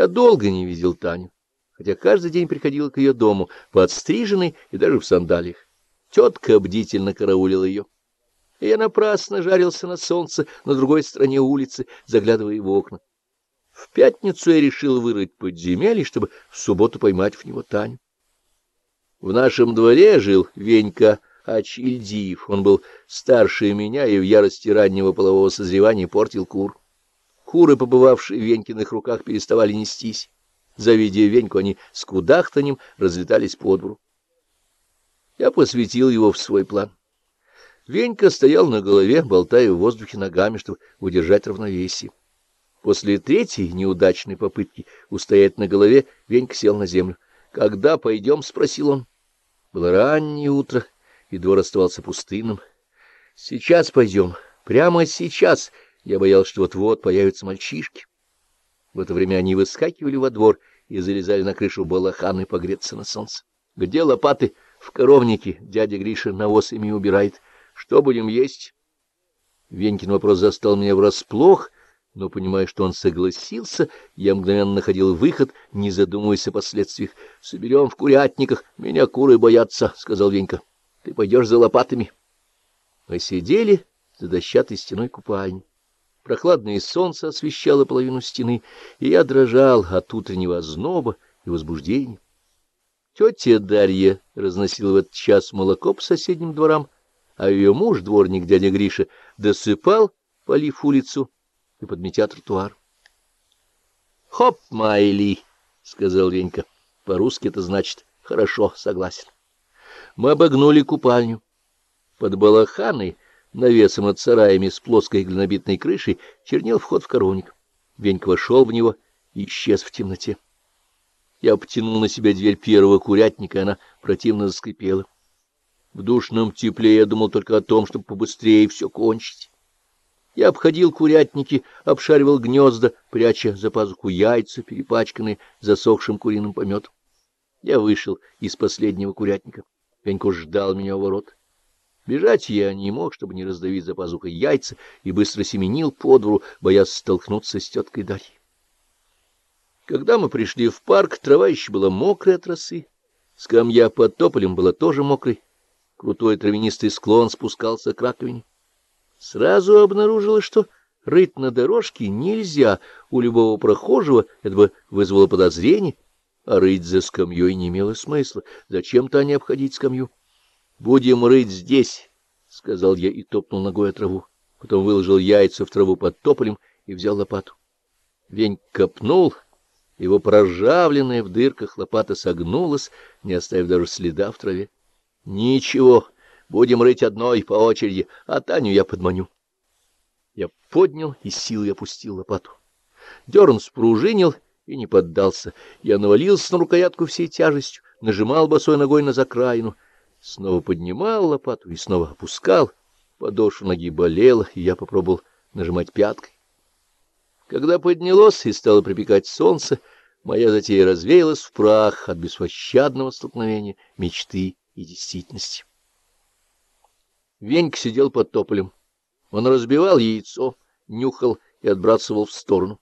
Я долго не видел Таню, хотя каждый день приходил к ее дому, подстриженный и даже в сандалиях. Тетка бдительно караулила ее. И я напрасно жарился на солнце на другой стороне улицы, заглядывая в окна. В пятницу я решил вырыть подземелье, чтобы в субботу поймать в него Таню. В нашем дворе жил Венька Ачильдиев. Он был старше меня и в ярости раннего полового созревания портил кур. Куры, побывавшие в Венькиных руках, переставали нестись. Завидя Веньку, они с кудахтанем разлетались по двору. Я посвятил его в свой план. Венька стоял на голове, болтая в воздухе ногами, чтобы удержать равновесие. После третьей неудачной попытки устоять на голове, Венька сел на землю. «Когда пойдем?» — спросил он. Было раннее утро, и двор оставался пустынным. «Сейчас пойдем. Прямо сейчас!» Я боялся, что вот-вот появятся мальчишки. В это время они выскакивали во двор и залезали на крышу балаханы погреться на солнце. — Где лопаты? — В коровнике. Дядя Гриша навоз ими убирает. — Что будем есть? Венькин вопрос застал меня врасплох, но, понимая, что он согласился, я мгновенно находил выход, не задумываясь о последствиях. — Соберем в курятниках. Меня куры боятся, — сказал Венька. — Ты пойдешь за лопатами. Мы сидели за дощатой стеной купальни. Прохладное солнце освещало половину стены, и я дрожал от утреннего озноба и возбуждения. Тетя Дарья разносила в этот час молоко по соседним дворам, а ее муж, дворник дядя Гриша, досыпал, полив улицу и подметя тротуар. — Хоп, Майли, — сказал Ленька. По-русски это значит «хорошо, согласен». Мы обогнули купальню. Под балаханой навесом над сараями с плоской глинобитной крышей чернел вход в коровник. Венька вошел в него и исчез в темноте. Я потянул на себя дверь первого курятника, и она противно заскрипела. В душном тепле я думал только о том, чтобы побыстрее все кончить. Я обходил курятники, обшаривал гнезда, пряча за пазуху яйца, перепачканные засохшим куриным пометом. Я вышел из последнего курятника. Венька ждал меня у ворот. Бежать я не мог, чтобы не раздавить за пазухой яйца, и быстро семенил по двору, боясь столкнуться с теткой Дарьей. Когда мы пришли в парк, трава еще была мокрая от росы, скамья под тополем была тоже мокрой, крутой травянистый склон спускался к раковине. Сразу обнаружилось, что рыть на дорожке нельзя, у любого прохожего это бы вызвало подозрение, а рыть за скамьей не имело смысла, зачем-то они обходить скамью. Будем рыть здесь, — сказал я и топнул ногой о траву. Потом выложил яйца в траву под тополем и взял лопату. Вень копнул, его проржавленная в дырках лопата согнулась, не оставив даже следа в траве. — Ничего, будем рыть одной по очереди, а Таню я подманю. Я поднял и силой опустил лопату. Дерн спружинил и не поддался. Я навалился на рукоятку всей тяжестью, нажимал босой ногой на закраину — снова поднимал лопату и снова опускал. Подошва ноги болела, и я попробовал нажимать пяткой. Когда поднялось и стало припекать солнце, моя затея развеялась в прах от беспощадного столкновения мечты и действительности. Венька сидел под тополем. Он разбивал яйцо, нюхал и отбрасывал в сторону.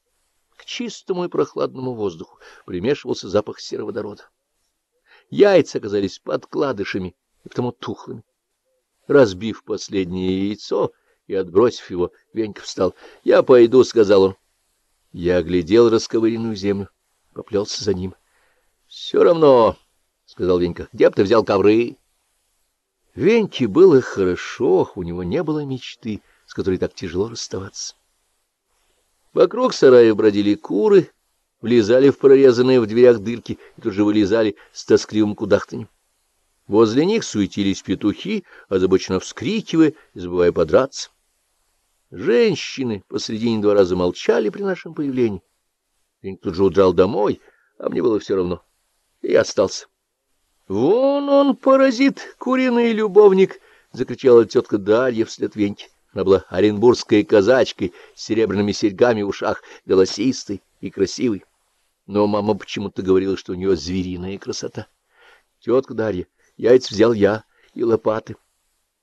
К чистому и прохладному воздуху примешивался запах сероводорода. Яйца оказались подкладышами, и потому тухлыми. Разбив последнее яйцо и отбросив его, Венька встал. — Я пойду, — сказал он. Я оглядел расковыренную землю, поплелся за ним. — Все равно, — сказал Венька, — где б ты взял ковры? Веньке было хорошо, у него не было мечты, с которой так тяжело расставаться. Вокруг сарая бродили куры, влезали в прорезанные в дверях дырки и тут же вылезали с тоскливым кудахтанем. Возле них суетились петухи, озабоченно вскрикивая забывая подраться. Женщины посредине двора замолчали при нашем появлении. Я тут же удрал домой, а мне было все равно. И я остался. — Вон он, паразит, куриный любовник! — закричала тетка Дарья вслед Веньке. Она была оренбургской казачкой с серебряными серьгами в ушах, голосистой и красивой. Но мама почему-то говорила, что у нее звериная красота. — Тетка Дарья! Яйца взял я и лопаты.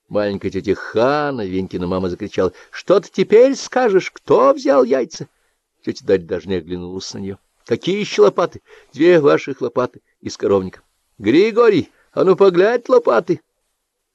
Маленькая тетя Хана, Венькина мама, закричала, — Что ты теперь скажешь? Кто взял яйца? Тетя Дарья даже не оглянулась на нее. Какие еще лопаты? Две ваших лопаты из коровника. Григорий, а ну поглядь лопаты.